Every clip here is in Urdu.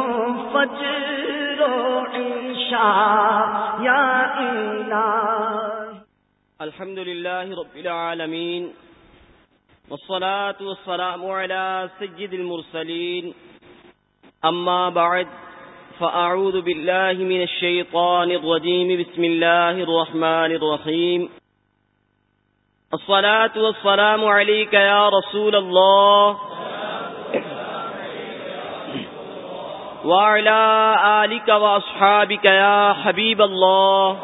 ہوں فجر و عشاء یا الہ الحمد لله رب العالمين والصلاة والسلام على سجد المرسلين. أما بعد، فأعوذ بالله من الشيطان الرجيم. بسم الله الرحمن الرحيم. الصلاة والسلام عليك يا رسول الله. وعلى آلك وأصحابك يا حبيب الله.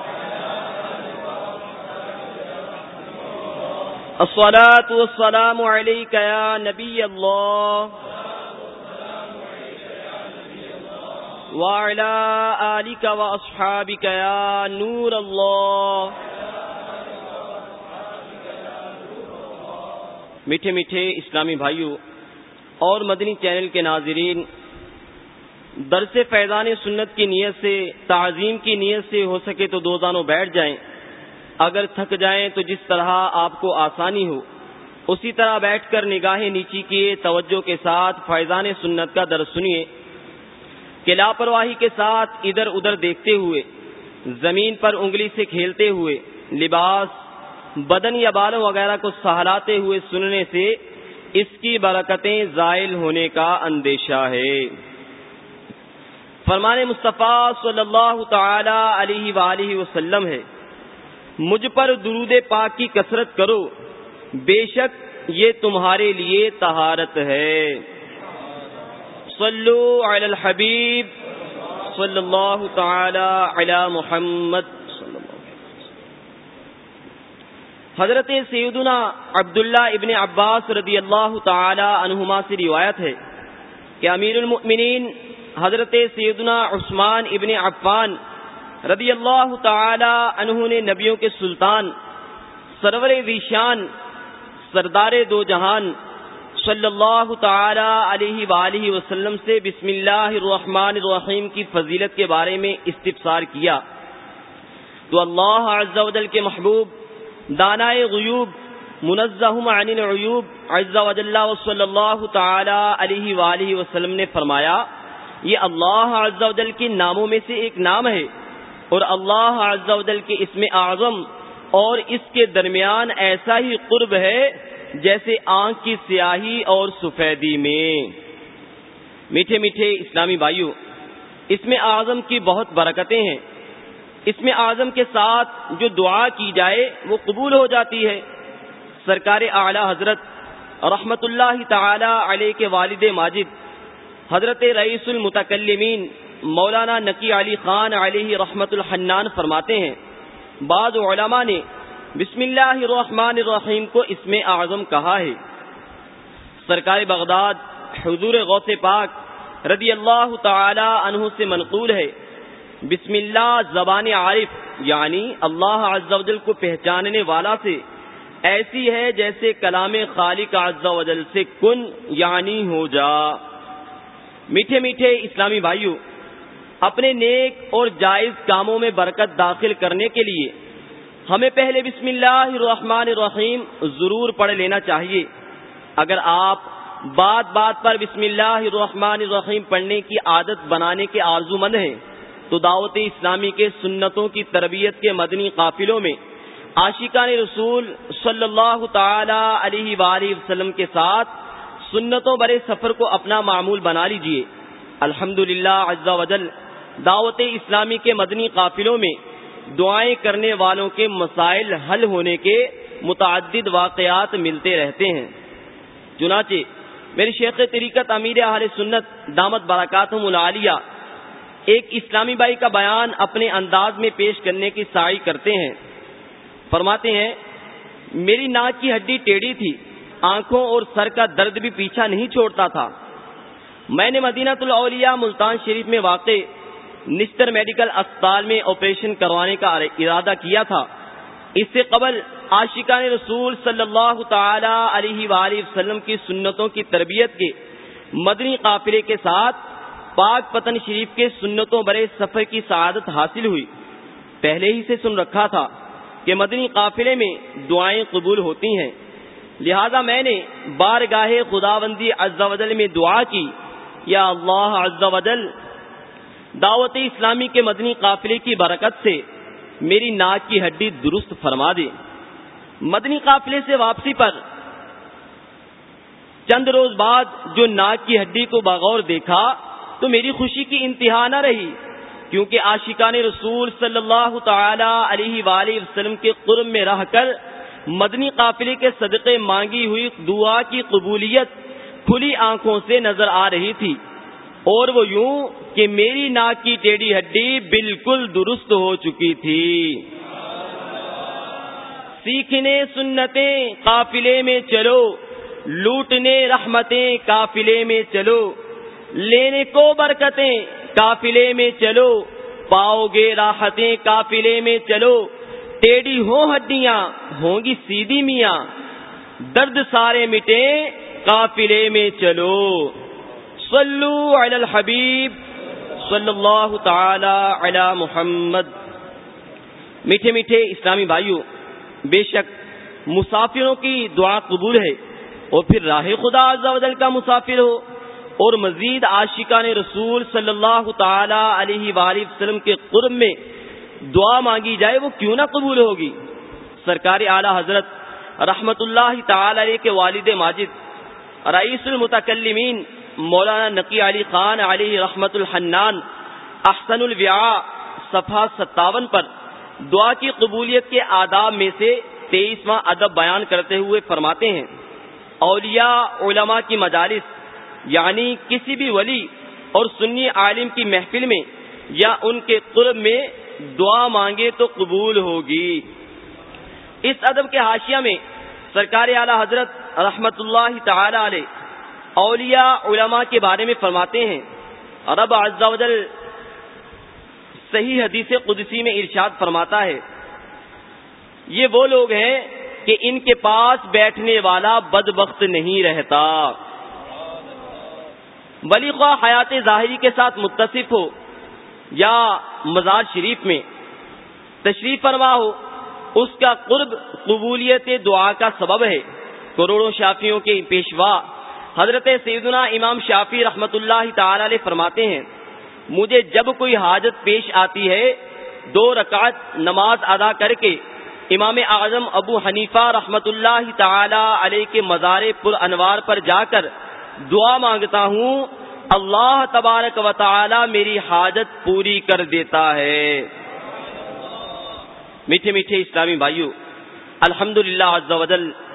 الصلاة والسلام عليك يا نبي الله. وعلى آلك وأصحابك يا نور الله. میٹھے میٹھے اسلامی بھائیوں اور مدنی چینل کے ناظرین درس فیضان سنت کی نیت سے، تعظیم کی نیت سے ہو سکے تو دو دانوں بیٹھ جائیں۔ اگر تھک جائیں تو جس طرح آپ کو آسانی ہو۔ اسی طرح بیٹھ کر نگاہیں نیچی کیے، توجہ کے ساتھ فیضان سنت کا درس سنیے۔ کہ لاپرواہی کے ساتھ ادھر ادھر دیکھتے ہوئے، زمین پر انگلی سے کھیلتے ہوئے، لباس، بدن یا بالوں وغیرہ کو سہلاتے ہوئے سننے سے اس کی برکتیں زائل ہونے کا اندیشہ ہے۔ فرمان مصطفیٰ صلی اللہ تعالی علیہ وآلہ وسلم ہے، مجھ پر درود پاک کی کثرت کرو، بے شک یہ تمہارے لیے تہارت ہے۔ صلو علی الحبیب صلی اللہ تعالی علی محمد حضرت سیدنا عبداللہ ابن عباس رضی اللہ تعالی عنہما سے روایت ہے کہ امیر المؤمنین حضرت سیدنا عثمان ابن عفان رضی اللہ تعالی عنہ نے نبیوں کے سلطان، سرور ویشان سردار دو جہان صلی اللہ تعالی علیہ وآلہ وسلم سے بسم اللہ الرحمن الرحیم کی فضیلت کے بارے میں استفسار کیا۔ تو اللہ عز و جل کے محبوب، دانائے غیوب منزہ عن العیوب، عز و جل صلی اللہ تعالی علیہ وآلہ وسلم نے فرمایا یہ اللہ عز و جل کے ناموں میں سے ایک نام ہے اور اللہ عز و جل کے اسم اعظم اور اس کے درمیان ایسا ہی قرب ہے جیسے آنکھ کی سیاہی اور سفیدی میں۔ میٹھے میٹھے اسلامی بھائیوں اس میں اعظم کی بہت برکتیں ہیں۔ اس میں اعظم کے ساتھ جو دعا کی جائے وہ قبول ہو جاتی ہے۔ سرکار اعلی حضرت رحمت اللہ تعالی علیہ کے والد ماجد حضرت رئیس المتکلمین مولانا نقی علی خان علیہ رحمت الحنان فرماتے ہیں، بعض علماء نے بسم اللہ الرحمن الرحیم کو اس میں اعظم کہا ہے۔ سرکار بغداد حضور غوث پاک رضی اللہ تعالی عنہ سے منقول ہے۔ بسم اللہ زبان عارف یعنی اللہ عز و جل کو پہچاننے والا سے ایسی ہے جیسے کلام خالق عز و جل سے کن یعنی ہو جا۔ میٹھے میٹھے اسلامی بھائیوں اپنے نیک اور جائز کاموں میں برکت داخل کرنے کے لیے ہمیں پہلے بسم اللہ الرحمن الرحیم ضرور پڑھ لینا چاہیے۔ اگر آپ بات بات پر بسم اللہ الرحمن الرحیم پڑھنے کی عادت بنانے کے آرزو مند ہیں، تو دعوت اسلامی کے سنتوں کی تربیت کے مدنی قافلوں میں عاشقان رسول صلی اللہ تعالی علیہ وآلہ وسلم کے ساتھ سنتوں برے سفر کو اپنا معمول بنا لیجیے۔ الحمد للہ وجل، دعوت اسلامی کے مدنی قافلوں میں دعائیں کرنے والوں کے مسائل حل ہونے کے متعدد واقعات ملتے رہتے ہیں۔ چنانچہ میری شیخ طریقت امیر اہل سنت دامت برکات ملالیہ ایک اسلامی بائی کا بیان اپنے انداز میں پیش کرنے کی سائی کرتے ہیں۔ فرماتے ہیں، میری ناک کی ہڈی ٹیڑھی تھی۔ آنکھوں اور سر کا درد بھی پیچھا نہیں چھوڑتا تھا۔ میں نے مدینہ الاولیاء ملتان شریف میں واقع نشتر میڈیکل اسپتال میں آپریشن کروانے کا ارادہ کیا تھا۔ اس سے قبل عاشقان رسول صلی اللہ تعالی علیہ وآلہ وسلم کی سنتوں کی تربیت کے مدنی قافلے کے ساتھ پاک پتن شریف کے سنتوں برے سفر کی سعادت حاصل ہوئی۔ پہلے ہی سے سن رکھا تھا کہ مدنی قافلے میں دعائیں قبول ہوتی ہیں۔ لہذا میں نے بار گاہ خدا بندی میں دعا کی، یا اللہ عز و جل دعوت اسلامی کے مدنی قافلے کی برکت سے میری ناک کی ہڈی درست فرما دے۔ مدنی قافلے سے واپسی پر چند روز بعد جو ناک کی ہڈی کو بغور دیکھا تو میری خوشی کی انتہا نہ رہی، کیونکہ عاشقان رسول صلی اللہ تعالی علیہ وآلہ وسلم کے قرب میں رہ کر مدنی قافلے کے صدقے مانگی ہوئی دعا کی قبولیت کھلی آنکھوں سے نظر آ رہی تھی۔ اور وہ یوں کہ میری ناک کی ٹیڑھی ہڈی بالکل درست ہو چکی تھی۔ سیکھنے سنتیں قافلے میں چلو، لوٹنے رحمتیں قافلے میں چلو۔ لینے کو برکتیں قافلے میں چلو۔ پاؤ گے راحتیں قافلے میں چلو۔ ٹیڑھی ہو ہڈیاں ہوں گی سیدھی میاں۔ درد سارے مٹے، قافلے میں چلو۔ صلو علی الحبیب صلی اللہ تعالی علی محمد۔ میٹھے میٹھے اسلامی بھائیوں بے شک مسافروں کی دعا قبول ہے۔ اور پھر راہ خدا عز و جل کا مسافر ہو۔ اور مزید عاشقان رسول صلی اللہ تعالی علیہ وآلہ وسلم کے قرب میں دعا مانگی جائے وہ کیوں نہ قبول ہوگی؟ سرکار اعلی حضرت رحمت اللہ تعالی علیہ کے والد ماجد، رئیس المتکلمین مولانا نقی علی خان علی رحمت الحنان، احسن الویاء صفحہ ستاون پر دعا کی قبولیت کے آداب میں سے تیئیسواں ادب بیان کرتے ہوئے فرماتے ہیں، اولیاء علماء کی مجالس یعنی کسی بھی ولی اور سنی عالم کی محفل میں یا ان کے قرب میں دعا مانگے تو قبول ہوگی۔ اس ادب کے حاشیہ میں سرکار اعلی حضرت رحمت اللہ تعالی علیہ اولیاء علماء کے بارے میں فرماتے ہیں۔ رب عز و جل صحیح حدیث قدسی میں ارشاد فرماتا ہے۔ یہ وہ لوگ ہیں کہ ان کے پاس بیٹھنے والا بد وقت نہیں رہتا۔ ولی خواہ حیات ظاہری کے ساتھ متصف ہو یا مزار شریف میں تشریف فرما ہو، اس کا قرب قبولیت دعا کا سبب ہے۔ کروڑوں شافیوں کے پیشوا حضرت سیدنا امام شافی رحمت اللہ تعالی علیہ فرماتے ہیں، مجھے جب کوئی حاجت پیش آتی ہے، دو رکعت نماز ادا کر کے امام اعظم ابو حنیفہ رحمت اللہ تعالی علیہ کے مزار پر انوار پر جا کر دعا مانگتا ہوں اللہ تبارک و تعالی میری حاجت پوری کر دیتا ہے۔ میٹھے میٹھے اسلامی بھائیوں الحمد للہ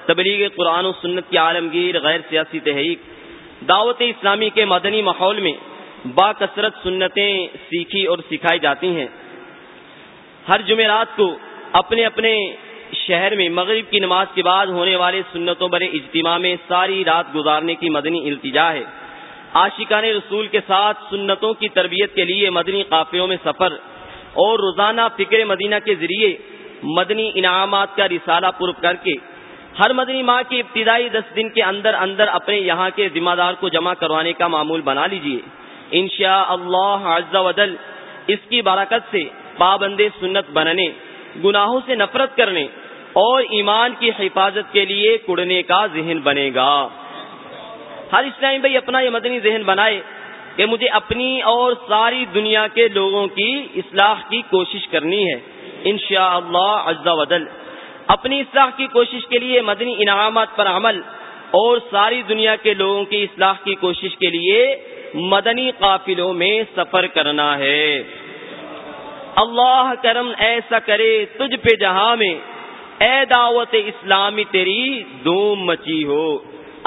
تبلیغ قرآن و سنت کی عالمگیر غیر سیاسی تحریک، دعوت اسلامی کے مدنی ماحول میں با کثرت سنتیں سیکھی اور سکھائی جاتی ہیں۔ ہر جمعرات کو اپنے اپنے شہر میں مغرب کی نماز کے بعد ہونے والے سنتوں بڑے اجتماع میں ساری رات گزارنے کی مدنی التجا ہے۔ عاشقان رسول کے ساتھ سنتوں کی تربیت کے لیے مدنی قافلوں میں سفر اور روزانہ فکر مدینہ کے ذریعے مدنی انعامات کا رسالہ پر کر کے ہر مدنی ماہ کی ابتدائی دس دن کے اندر اندر اپنے یہاں کے ذمہ دار کو جمع کروانے کا معمول بنا لیجیے انشاء اللہ عز و جل اس کی برکت سے پابند سنت بننے، گناہوں سے نفرت کرنے اور ایمان کی حفاظت کے لیے کڑنے کا ذہن بنے گا۔ ہر اسلامی بھائی اپنا یہ مدنی ذہن بنائے کہ مجھے اپنی اور ساری دنیا کے لوگوں کی اصلاح کی کوشش کرنی ہے۔ انشاء اللہ عز اپنی اصلاح کی کوشش کے لیے مدنی انعامات پر عمل اور ساری دنیا کے لوگوں کی اصلاح کی کوشش کے لیے مدنی قافلوں میں سفر کرنا ہے۔ اللہ کرم ایسا کرے تجھ پہ جہاں میں، اے دعوت اسلامی تیری دوم مچی ہو۔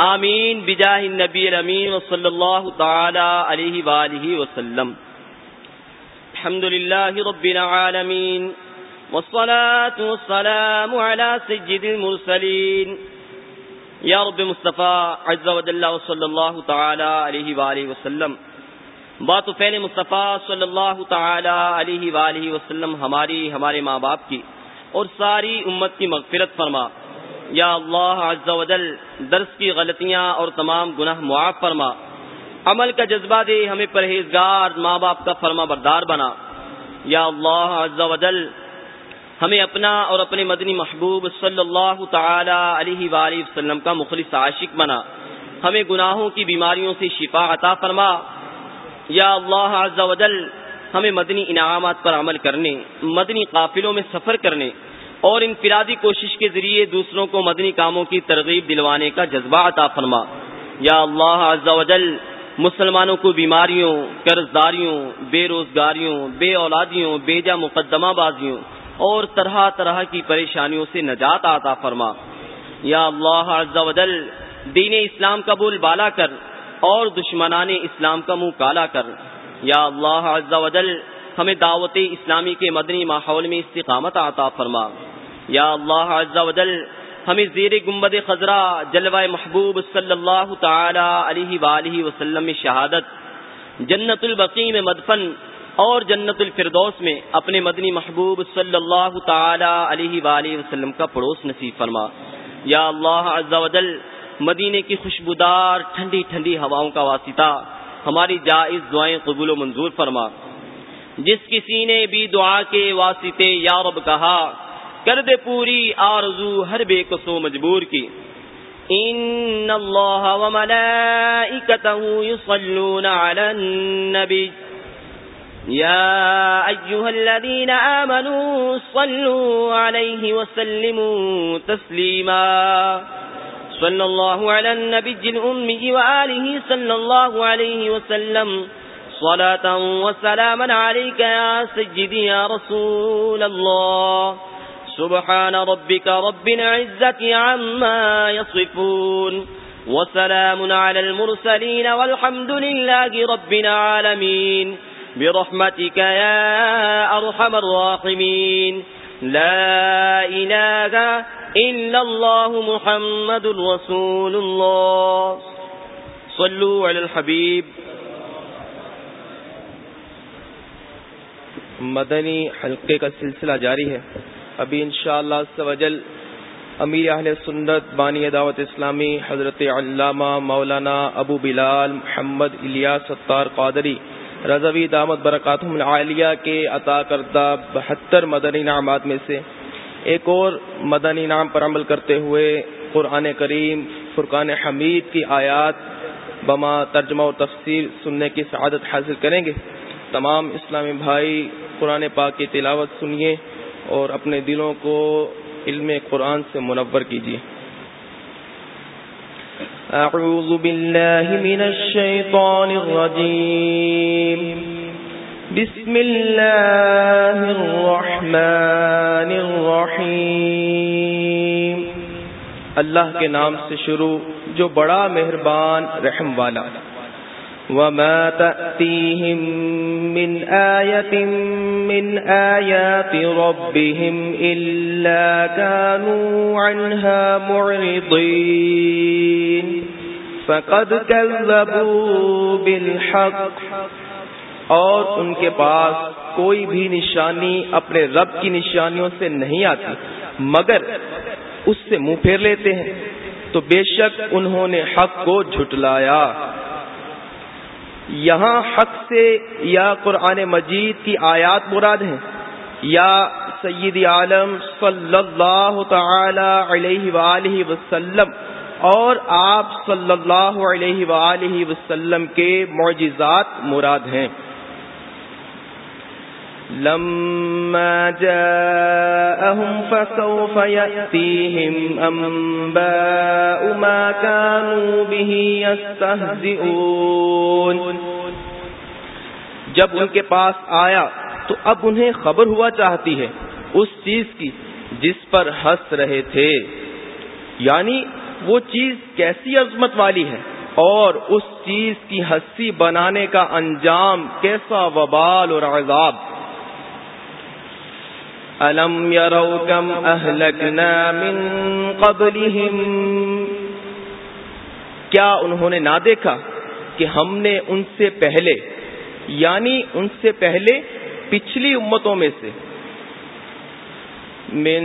آمین بجاہ نبی الامین صلی اللہ تعالی علیہ وآلہ وسلم. الحمد للہ رب العالمین والصلاة والسلام على سجد المرسلين یا رب مصطفیٰ عز و جل صلی اللہ تعالی علیہ وآلہ وسلم. بات و فعل مصطفیٰ صلی اللہ تعالی علیہ وآلہ وسلم ہماری ہمارے ماں باپ کی اور ساری امت کی مغفرت فرما. یا اللہ عز و جل درس کی غلطیاں اور تمام گناہ معاف فرما۔ عمل کا جذبہ دے، ہمیں پرہیزگار ماں باپ کا فرما بردار بنا۔ یا اللہ عز و جل، ہمیں اپنا اور اپنے مدنی محبوب صلی اللہ تعالی علیہ وآلہ وسلم کا مخلص عاشق بنا۔ ہمیں گناہوں کی بیماریوں سے شفا عطا فرما۔ یا اللہ عز و جل، ہمیں مدنی انعامات پر عمل کرنے، مدنی قافلوں میں سفر کرنے اور انفرادی کوشش کے ذریعے دوسروں کو مدنی کاموں کی ترغیب دلوانے کا جذبہ عطا فرما۔ یا اللہ عز و جل، مسلمانوں کو بیماریوں قرض داریوں بے روزگاریوں، بے اولادیوں بے جا مقدمہ بازیوں اور طرح طرح کی پریشانیوں سے نجات عطا فرما۔ یا اللہ عز و جل، دین اسلام کا بول بالا کر اور دشمنان اسلام کا منہ کالا کر۔ یا اللہ عز و جل، ہمیں دعوت اسلامی کے مدنی ماحول میں استقامت عطا فرما۔ یا اللہ عز و جل ہمیں زیر گمبد خزرہ جلوہ محبوب صلی اللہ تعالی علیہ وآلہ وسلم میں شہادت، جنت البقی میں مدفن اور جنت الفردوس میں اپنے مدنی محبوب صلی اللہ تعالی علیہ وآلہ وسلم کا پڑوس نصیب فرما۔ یا اللہ عز و جل، مدینے کی خوشبودار ٹھنڈی ٹھنڈی ہواؤں کا واسطہ ہماری جائز دعائیں قبول و منظور فرما۔ جس کسی نے بھی دعا کے واسطے یا رب کہا کر دے پوری آرزو ہر بے کسو مجبور کی۔ ان اللہ يصلون على النبي۔ يا ايها الذين امنوا صلوا عليه وسلموا تسليما۔ صلى الله على النبي الامي واله صلى الله عليه وسلم۔ صلاة وسلاما عليك يا سيدي يا رسول الله۔ سبحان ربك رب العزة عما يصفون وسلام على المرسلين والحمد لله رب العالمين برحمتك يا أرحم الراحمين لا إله إلا الله محمد رسول الله صلوا على الحبيب مدنی حلقے کا سلسلہ جاری ہے ابھی انشاءاللہ شاء اللہ امیر اہل سنت بانی دعوت اسلامی حضرت علامہ مولانا ابو بلال محمد الیا ستار قادری رضوی دامت برکات العالیہ کے عطا کردہ بہتر مدنی نامات میں سے ایک اور مدنی نام پر عمل کرتے ہوئے قرآن کریم فرقان حمید کی آیات بما ترجمہ و تفسیر سننے کی سعادت حاصل کریں گے تمام اسلامی بھائی قرآن پاک کی تلاوت سنیے اور اپنے دلوں کو علم قرآن سے منور کیجیے۔ أعوذ بالله من الشيطان الرجيم بسم الله الرحمن الرحيم اللہ کے نام سے شروع جو بڑا مہربان رحم والا۔ وما تأتيهم من آية من آيات ربهم إلا كانوا عنها معرضين فقد كذبوا بالحق اور ان کے پاس کوئی بھی نشانی اپنے رب کی نشانیوں سے نہیں آتی، مگر اس سے منہ پھیر لیتے ہیں۔ تو بے شک انہوں نے حق کو جھٹلایا۔ یہاں حق سے یا قرآن مجید کی آیات مراد ہیں۔ یا سید عالم صلی اللہ تعالی علیہ وآلہ وسلم اور آپ صلی اللہ علیہ وآلہ وسلم کے معجزات مراد ہیں۔ لما جاءهم فسوف يأتيهم أنباء ما كانوا به يستهزئون. جب ان کے پاس آیا تو اب انہیں خبر ہوا چاہتی ہے اس چیز کی جس پر ہنس رہے تھے۔ یعنی وہ چیز کیسی عظمت والی ہے اور اس چیز کی ہنسی بنانے کا انجام کیسا وبال اور عذاب۔ ألم يروا كم أهلكنا من قبلهم؟ کیا انہوں نے نہ دیکھا کہ ہم نے ان سے پہلے یعنی ان سے پہلے پچھلی امتوں میں سے؟ من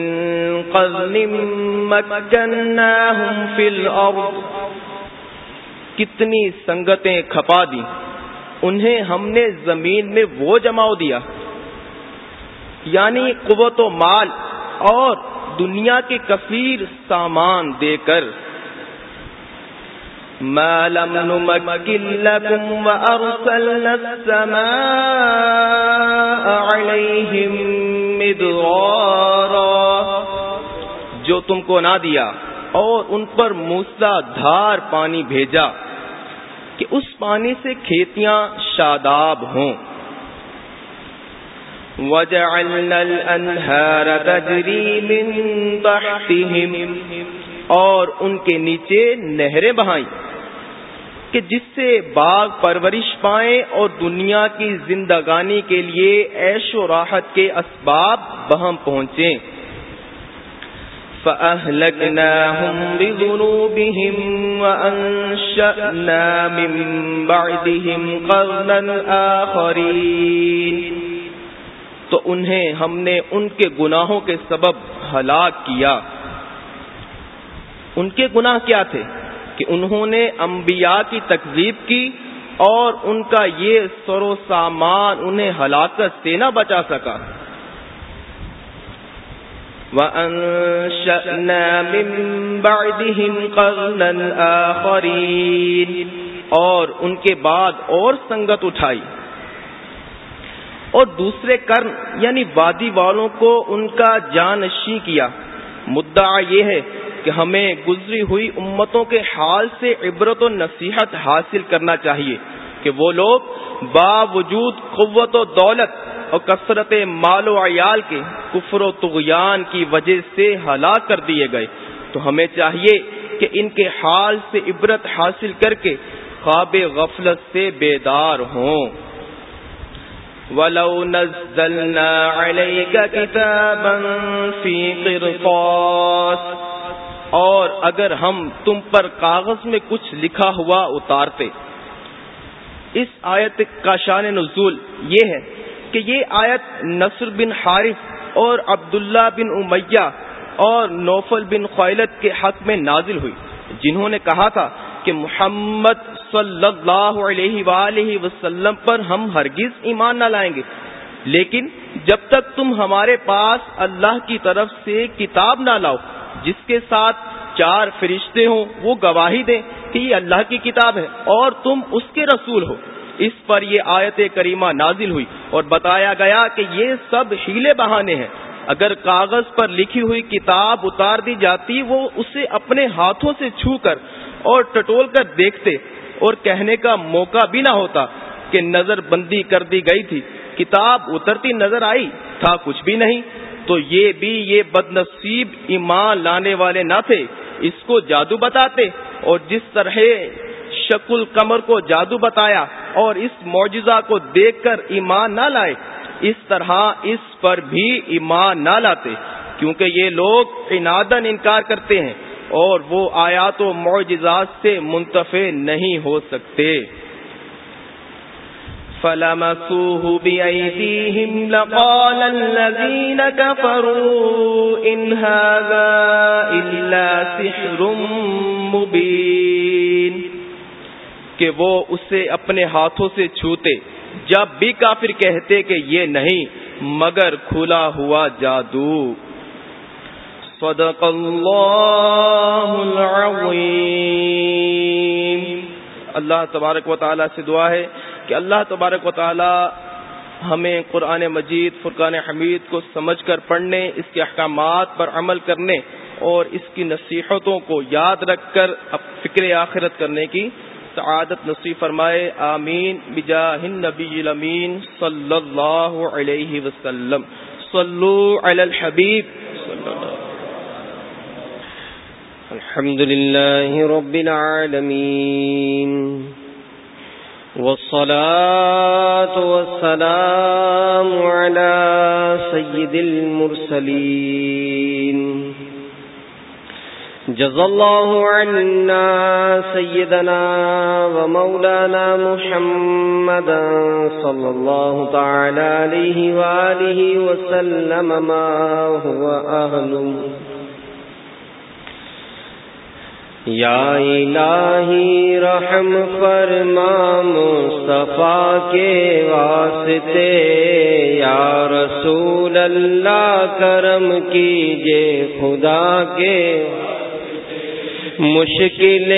قرن مكناهم في الأرض۔ کتنی سنگتیں کھپا دی انہیں ہم نے زمین میں وہ جماؤ دیا۔ یعنی قوت و مال اور دنیا کے کثیر سامان دے کر۔ ما لم نمكن لكم وأرسلنا السماء عليهم مدرارا۔ جو تم کو نہ دیا اور ان پر موسا دھار پانی بھیجا کہ اس پانی سے کھیتیاں شاداب ہوں۔ وجعلنا الانہار تجری من تحتهم، اور ان کے نیچے نہریں بہائیں، کہ جس سے باغ پرورش پائیں اور دنیا کی زندگانی کے لیے عیش و راحت کے اسباب بہم پہنچیں۔ فأهلكناهم بذنوبهم وأنشأنا من بعدهم قرنا آخرين۔ تو انہیں ہم نے ان کے گناہوں کے سبب ہلاک کیا۔ ان کے گناہ کیا تھے؟ کہ انہوں نے انبیاء کی تکذیب کی اور ان کا یہ سر و سامان انہیں ہلاکت سے نہ بچا سکا۔ وَأَنشَأْنَا مِن بَعْدِهِمْ قَرْنًا آخَرِينَ اور ان کے بعد اور سنگت اٹھائی۔ اور دوسرے کرن یعنی وادی والوں کو ان کا جانشی کیا۔ مدعا یہ ہے کہ ہمیں گزری ہوئی امتوں کے حال سے عبرت و نصیحت حاصل کرنا چاہیے کہ وہ لوگ باوجود قوت و دولت اور کثرت مال و عیال کے کفر و تغیان کی وجہ سے ہلاک کر دیے گئے۔ تو ہمیں چاہیے کہ ان کے حال سے عبرت حاصل کر کے خواب غفلت سے بیدار ہوں۔ ولو نزلنا عليك كتابا في قرطاس اور اگر ہم تم پر کاغذ میں کچھ لکھا ہوا اتارتے۔ اس آیت کا شان نزول یہ ہے کہ یہ آیت نصر بن حارف اور عبداللہ بن امیہ اور نوفل بن خیلت کے حق میں نازل ہوئی، جنہوں نے کہا تھا کہ محمد صلی اللہ علیہ وآلہ وسلم پر ہم ہرگز ایمان نہ لائیں گے۔ لیکن جب تک تم ہمارے پاس اللہ کی طرف سے کتاب نہ لاؤ، جس کے ساتھ چار فرشتے ہوں، وہ گواہی دیں کہ یہ اللہ کی کتاب ہے اور تم اس کے رسول ہو۔ اس پر یہ آیت کریمہ نازل ہوئی اور بتایا گیا کہ یہ سب ہیلے بہانے ہیں۔ اگر کاغذ پر لکھی ہوئی کتاب اتار دی جاتی، وہ اسے اپنے ہاتھوں سے چھو کر اور ٹٹول کر دیکھتے۔ اور کہنے کا موقع بھی نہ ہوتا کہ نظر بندی کر دی گئی تھی۔ کتاب اترتی نظر آئی، تھا کچھ بھی نہیں۔ تو یہ بھی یہ بد نصیب ایمان لانے والے نہ تھے۔ اس کو جادو بتاتے اور جس طرح شکل کمر کو جادو بتایا اور اس معجزہ کو دیکھ کر ایمان نہ لائے، اس طرح اس پر بھی ایمان نہ لاتے۔ کیونکہ یہ لوگ انادن انکار کرتے ہیں۔ اور وہ آیات و معجزات سے منتفع نہیں ہو سکتے۔ فلمسوه بأيديهم لقال الذين كفروا إن هذا إلا سحر مبين۔ کہ وہ اسے اپنے ہاتھوں سے چھوتے، جب بھی کافر کہتے کہ یہ نہیں، مگر کھلا ہوا جادو۔ صدق اللہ العظیم۔ اللہ تبارک و تعالی سے دعا ہے کہ اللہ تبارک و تعالی ہمیں قرآن مجید، فرقان حمید کو سمجھ کر پڑھنے، اس کے احکامات پر عمل کرنے اور اس کی نصیحتوں کو یاد رکھ کر فکر آخرت کرنے کی سعادت نصیب فرمائے۔ آمین۔ بجاہ نبی الامین صلی اللہ علیہ وسلم۔ صلو علی الحبیب۔ صلی اللہ الحمد لله رب العالمين والصلاة والسلام على سيد المرسلين. جزا الله عنا سيدنا ومولانا محمدا صلى الله تعالى عليه وآله وسلم ما هو أهل یا الہی رحم فرما مصطفیٰ کے واسطے یا رسول اللہ کرم کیجیے خدا کے مشکل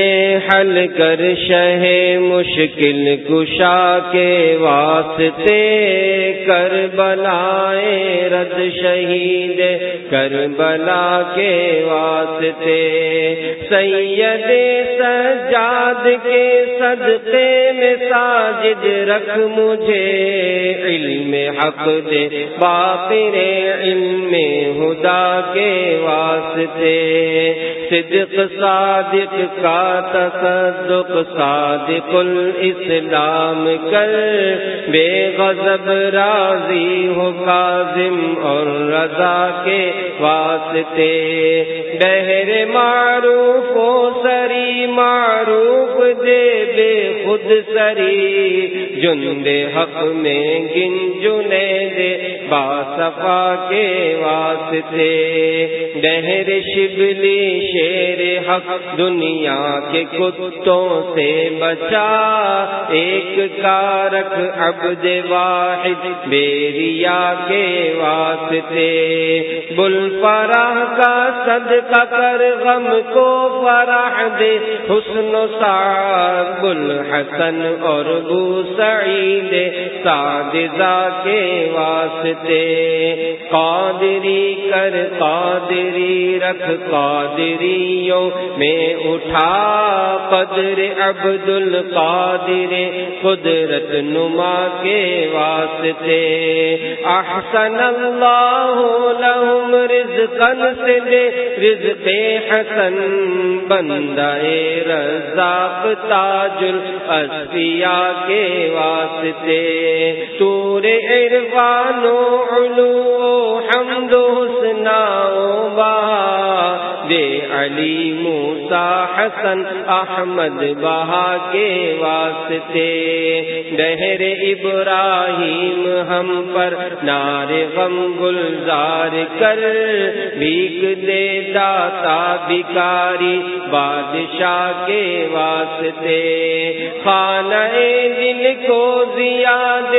حل کر شہ مشکل کشا کے واسطے کر بلائے رد شہید کر بلا کے واسطے سید سجاد کے صدقے میں ساجد رکھ مجھے علم حق دے باقر علم خدا کے واسطے صدق صادق کا تصدق، صادق الاسلام کر۔ بے غضب راضی ہو کاظم اور رضا کے واسطے۔ بہر معروف و سری معروف دے بے خود سری۔ جند حق میں گن جنے دے باصفا کے واسطے۔ بہر شبلی شیر حق دنیا کے کتوں سے بچا۔ ایک کارک عبد واحد بیریا کے واسطے۔ بل فراہ کا صدقہ کر غم کو فرح دے۔ حسن و سعد بل حسن اور بو سعید سادزا کے واسطے۔ قادری کر قادری رکھ قادریوں میں اٹھا۔ قدر عبد القادر قدرت نما کے واسطے۔ احسن اللہ لہم رزقن سے دے رزق حسن بندہ رزاق تاج الاسفیاء کے واسطے۔ تور عرفان علو حمد حسنا با دے علی موسا حسن احمد بہا کے واسطے بہر ابراہیم ہم پر نار غم گلزار کر بھیگ دے داتا بکاری بادشاہ کے واسطے خانہ دل کو زیاد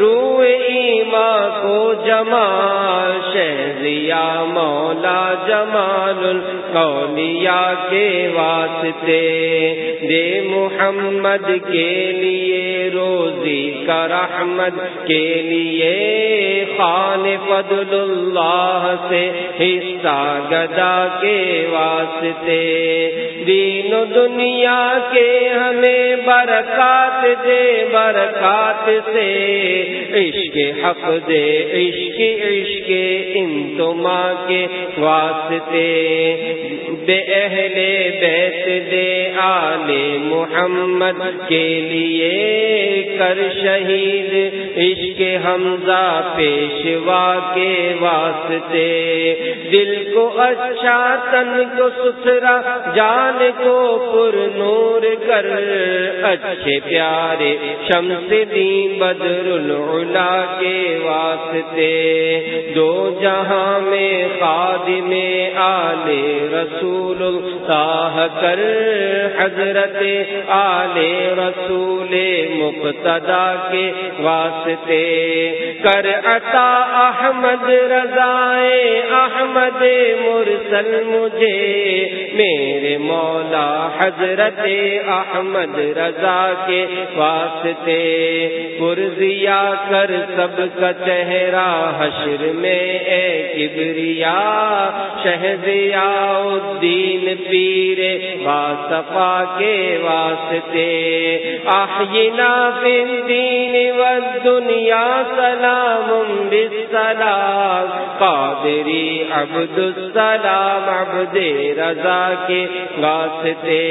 روح ایما کو جمال شہزیا مولا جمال القولیا کے واسطے دے محمد کے لیے روزی کا رحمت کے لیے خان فضل اللہ سے حصہ گدا کے واسطے۔ دین و دنیا کے ہمیں برکات دے، برکات سے۔ عشق حق دے، عشق عشق انتما کے واسطے۔ بے اہل بیت دے آل محمد کے لیے کر شہید، عشق حمزہ پیشوا کے واسطے۔ دل کو اچھا تن کو ستھرا، جان کو پر نور کر۔ اچھے پیارے شمس دین بدر العلا کے واسطے۔ دو جہاں میں خادم آل رسول اللہ کر۔ حضرت آل رسول صدا کے واسطے۔ کر عطا احمد رضائے احمد مرسل مجھے۔ میرے مولا حضرت احمد رضا کے واسطے پرزیا کر سب کا چہرہ حشر میں اے کبریا شہزیا الدین پیر واسفا کے واسطے۔ آہینا بن دین و دنیا سلام بالسلام قادری عبد السلام عبد رضا کے واسطے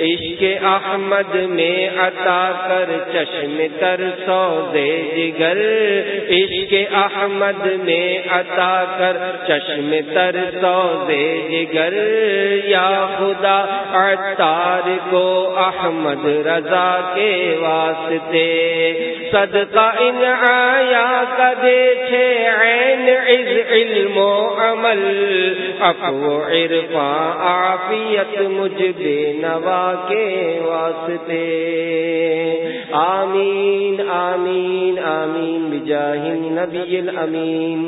عشق احمد میں عطا کر چشم تر سوزے جگر۔ عشق احمد میں عطا کر چشم تر سوزے جگر۔ یا خدا عطار کو احمد رضا کے واسطے۔ صدقہ ان آیا کدے چھے عین، عز، علم و عمل۔ اقو عرفا عافیت مجھ بے نوا کے واسطے۔ آمین آمین آمین بجاہ نبی الامین،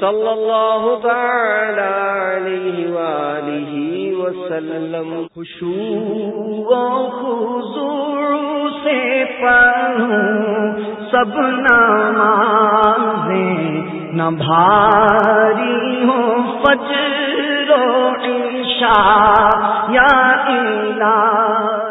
صلی اللہ تعالی علیہ وآلہ وسلم۔ خوشو خضوع سے پڑھوں، سب نمازیں نہ بھاری ہوں، فجر و یا الہ